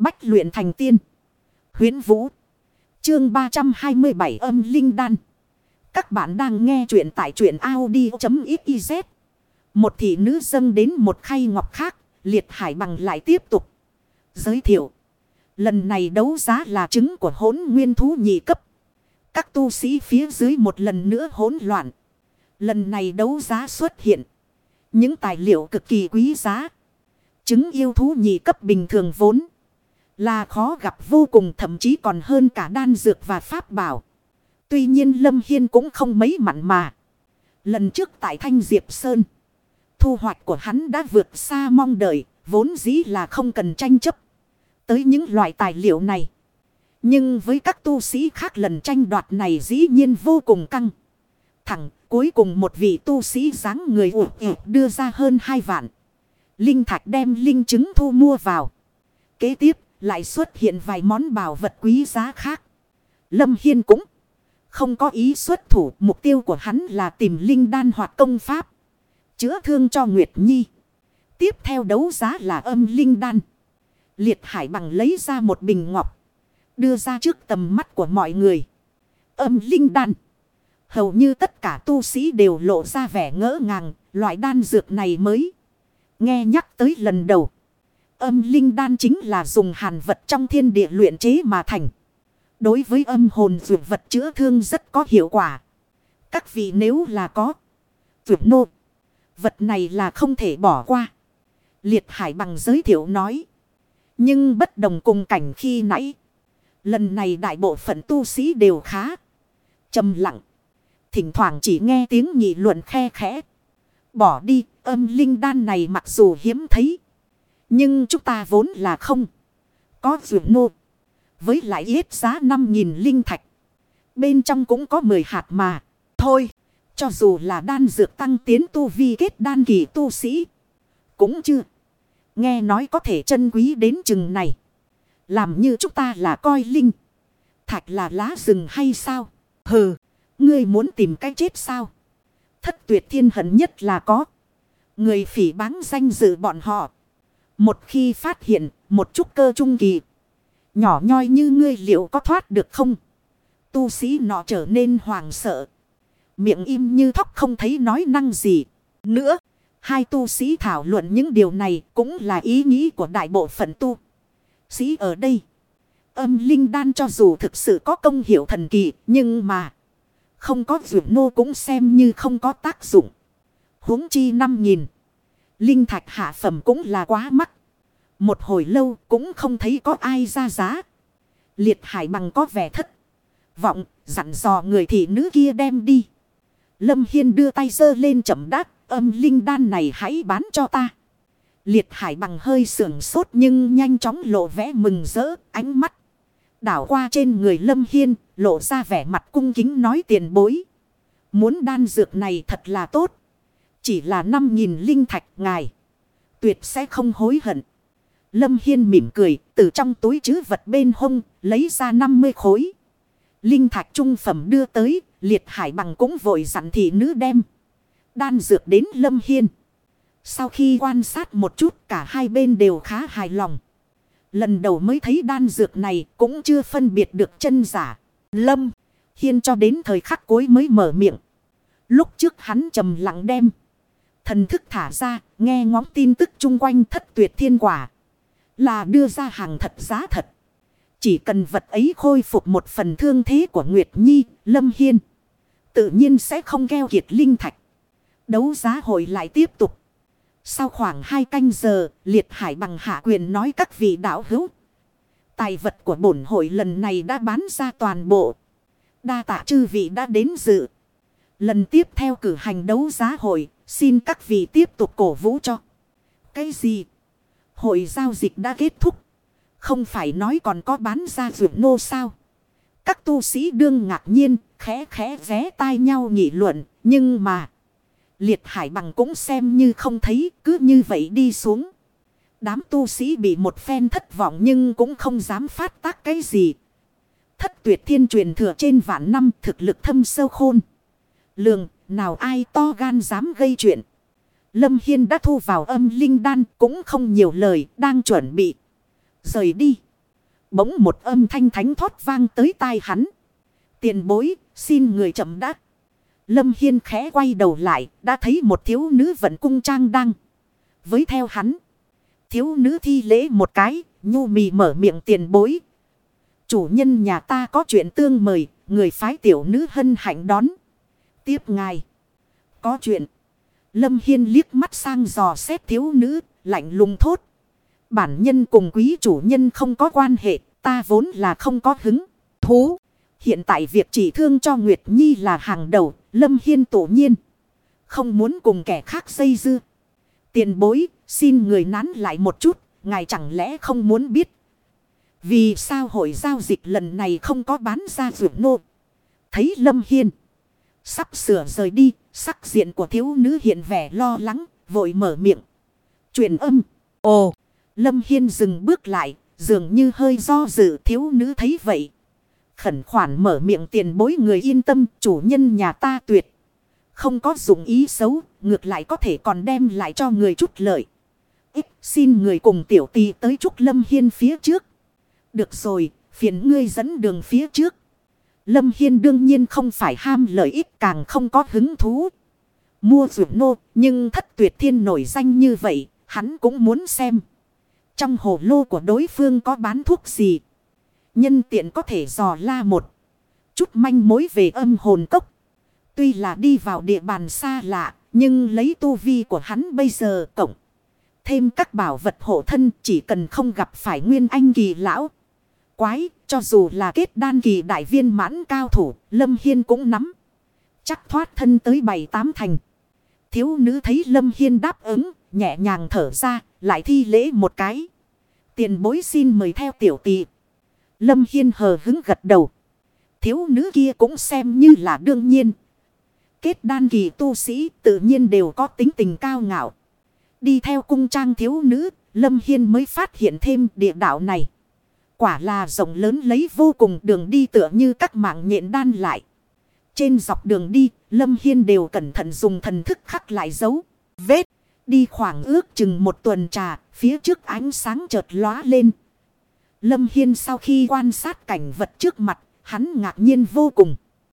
Bách luyện thành tiên. Huyến Vũ. Chương 327 âm linh đan. Các bạn đang nghe truyện tại truyện Audi.xyz. Một thị nữ dâng đến một khay ngọc khác. Liệt hải bằng lại tiếp tục. Giới thiệu. Lần này đấu giá là trứng của hốn nguyên thú nhị cấp. Các tu sĩ phía dưới một lần nữa hỗn loạn. Lần này đấu giá xuất hiện. Những tài liệu cực kỳ quý giá. Trứng yêu thú nhị cấp bình thường vốn. Là khó gặp vô cùng, thậm chí còn hơn cả đan dược và pháp bảo. Tuy nhiên Lâm Hiên cũng không mấy mặn mà. Lần trước tại Thanh Diệp Sơn. Thu hoạch của hắn đã vượt xa mong đợi. Vốn dĩ là không cần tranh chấp. Tới những loại tài liệu này. Nhưng với các tu sĩ khác lần tranh đoạt này dĩ nhiên vô cùng căng. Thẳng, cuối cùng một vị tu sĩ dáng người ủ đưa ra hơn hai vạn. Linh thạch đem linh chứng thu mua vào. Kế tiếp lại xuất hiện vài món bảo vật quý giá khác. Lâm Hiên cũng không có ý xuất thủ. Mục tiêu của hắn là tìm linh đan hoặc công pháp. Chữa thương cho Nguyệt Nhi. Tiếp theo đấu giá là âm linh đan. Liệt hải bằng lấy ra một bình ngọc. Đưa ra trước tầm mắt của mọi người. Âm linh đan. Hầu như tất cả tu sĩ đều lộ ra vẻ ngỡ ngàng. Loại đan dược này mới. Nghe nhắc tới lần đầu. Âm linh đan chính là dùng hàn vật trong thiên địa luyện chế mà thành. Đối với âm hồn dược vật chữa thương rất có hiệu quả. Các vị nếu là có. Dược nô. Vật này là không thể bỏ qua. Liệt hải bằng giới thiệu nói. Nhưng bất đồng cùng cảnh khi nãy. Lần này đại bộ phận tu sĩ đều khá. trầm lặng. Thỉnh thoảng chỉ nghe tiếng nhị luận khe khẽ. Bỏ đi, âm linh đan này mặc dù hiếm thấy. Nhưng chúng ta vốn là không. Có dược nô. Với lại ít giá 5.000 linh thạch. Bên trong cũng có 10 hạt mà. Thôi, cho dù là đan dược tăng tiến tu vi kết đan kỳ tu sĩ. Cũng chưa. Nghe nói có thể chân quý đến chừng này. Làm như chúng ta là coi linh. Thạch là lá rừng hay sao? Hừ, ngươi muốn tìm cái chết sao? Thất tuyệt thiên hận nhất là có. Người phỉ báng danh dự bọn họ. Một khi phát hiện một chút cơ trung kỳ. Nhỏ nhoi như ngươi liệu có thoát được không? Tu sĩ nọ trở nên hoàng sợ. Miệng im như thóc không thấy nói năng gì. Nữa, hai tu sĩ thảo luận những điều này cũng là ý nghĩ của đại bộ phận tu. Sĩ ở đây. Âm linh đan cho dù thực sự có công hiệu thần kỳ nhưng mà. Không có dụng nô cũng xem như không có tác dụng. huống chi năm nghìn. Linh thạch hạ phẩm cũng là quá mắc. Một hồi lâu cũng không thấy có ai ra giá. Liệt hải bằng có vẻ thất. Vọng, dặn dò người thị nữ kia đem đi. Lâm Hiên đưa tay dơ lên chậm đáp. Âm linh đan này hãy bán cho ta. Liệt hải bằng hơi sưởng sốt nhưng nhanh chóng lộ vẽ mừng rỡ, ánh mắt. Đảo qua trên người Lâm Hiên, lộ ra vẻ mặt cung kính nói tiền bối. Muốn đan dược này thật là tốt. Chỉ là 5.000 linh thạch, ngài. Tuyệt sẽ không hối hận. Lâm Hiên mỉm cười, từ trong túi chứ vật bên hông, lấy ra 50 khối. Linh thạch trung phẩm đưa tới, liệt hải bằng cũng vội dặn thị nữ đem. Đan dược đến Lâm Hiên. Sau khi quan sát một chút, cả hai bên đều khá hài lòng. Lần đầu mới thấy đan dược này cũng chưa phân biệt được chân giả. Lâm Hiên cho đến thời khắc cuối mới mở miệng. Lúc trước hắn trầm lặng đem. Thần thức thả ra nghe ngóng tin tức chung quanh thất tuyệt thiên quả. Là đưa ra hàng thật giá thật. Chỉ cần vật ấy khôi phục một phần thương thế của Nguyệt Nhi, Lâm Hiên. Tự nhiên sẽ không keo kiệt linh thạch. Đấu giá hội lại tiếp tục. Sau khoảng hai canh giờ, liệt hải bằng hạ quyền nói các vị đạo hữu. Tài vật của bổn hội lần này đã bán ra toàn bộ. Đa tạ chư vị đã đến dự. Lần tiếp theo cử hành đấu giá hội, xin các vị tiếp tục cổ vũ cho. Cái gì? Hội giao dịch đã kết thúc. Không phải nói còn có bán ra rượu nô sao? Các tu sĩ đương ngạc nhiên, khẽ khẽ vé tai nhau nghị luận, nhưng mà... Liệt hải bằng cũng xem như không thấy cứ như vậy đi xuống. Đám tu sĩ bị một phen thất vọng nhưng cũng không dám phát tác cái gì. Thất tuyệt thiên truyền thừa trên vạn năm thực lực thâm sâu khôn. Lường nào ai to gan dám gây chuyện. Lâm Hiên đã thu vào âm linh đan cũng không nhiều lời đang chuẩn bị. Rời đi. Bỗng một âm thanh thánh thoát vang tới tai hắn. Tiền bối, xin người chậm đã. Lâm Hiên khẽ quay đầu lại, đã thấy một thiếu nữ vận cung trang đang. Với theo hắn. Thiếu nữ thi lễ một cái, nhu mì mở miệng tiền bối. Chủ nhân nhà ta có chuyện tương mời, người phái tiểu nữ hân hạnh đón. Tiếp ngài. Có chuyện. Lâm Hiên liếc mắt sang dò xét thiếu nữ, lạnh lùng thốt. Bản nhân cùng quý chủ nhân không có quan hệ, ta vốn là không có hứng, thú. Hiện tại việc chỉ thương cho Nguyệt Nhi là hàng đầu, Lâm Hiên tổ nhiên. Không muốn cùng kẻ khác dây dưa. Tiền bối, xin người nán lại một chút, ngài chẳng lẽ không muốn biết. Vì sao hội giao dịch lần này không có bán ra rượu nô. Thấy Lâm Hiên. Sắp sửa rời đi, sắc diện của thiếu nữ hiện vẻ lo lắng, vội mở miệng. Truyền âm. Ồ, Lâm Hiên dừng bước lại, dường như hơi do dự thiếu nữ thấy vậy. Khẩn khoản mở miệng tiền bối người yên tâm, chủ nhân nhà ta tuyệt. Không có dụng ý xấu, ngược lại có thể còn đem lại cho người chút lợi. Ít xin người cùng tiểu tì tới Trúc Lâm Hiên phía trước. Được rồi, phiền ngươi dẫn đường phía trước. Lâm Hiên đương nhiên không phải ham lợi ích càng không có hứng thú. Mua rượu nô, nhưng thất tuyệt thiên nổi danh như vậy, hắn cũng muốn xem. Trong hồ lô của đối phương có bán thuốc gì. Nhân tiện có thể dò la một chút manh mối về âm hồn cốc. Tuy là đi vào địa bàn xa lạ, nhưng lấy tu vi của hắn bây giờ cộng. Thêm các bảo vật hộ thân chỉ cần không gặp phải nguyên anh kỳ lão. Quái, cho dù là kết đan kỳ đại viên mãn cao thủ, Lâm Hiên cũng nắm. Chắc thoát thân tới bảy tám thành. Thiếu nữ thấy Lâm Hiên đáp ứng, nhẹ nhàng thở ra, lại thi lễ một cái. Tiền bối xin mời theo tiểu tỷ. Lâm Hiên hờ hứng gật đầu. Thiếu nữ kia cũng xem như là đương nhiên. Kết đan kỳ tu sĩ tự nhiên đều có tính tình cao ngạo. Đi theo cung trang thiếu nữ, Lâm Hiên mới phát hiện thêm địa đạo này. Quả là rộng lớn lấy vô cùng đường đi tựa như các mạng nhện đan lại. Trên dọc đường đi, Lâm Hiên đều cẩn thận dùng thần thức khắc lại dấu. Vết, đi khoảng ước chừng một tuần trà, phía trước ánh sáng chợt lóa lên. Lâm Hiên sau khi quan sát cảnh vật trước mặt, hắn ngạc nhiên vô cùng.